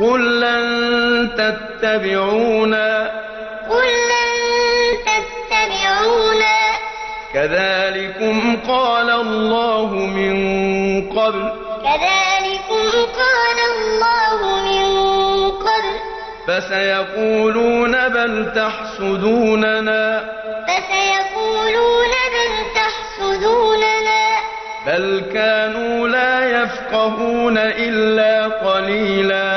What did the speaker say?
قل لن تتبعونا قل لن تتبعونا كذلكم قال الله من قبل كذلكم قال الله من قبل فسيقولون بل تحسدوننا فسيقولون بل تحسدوننا بل كانوا لا يفقهون إلا قليلا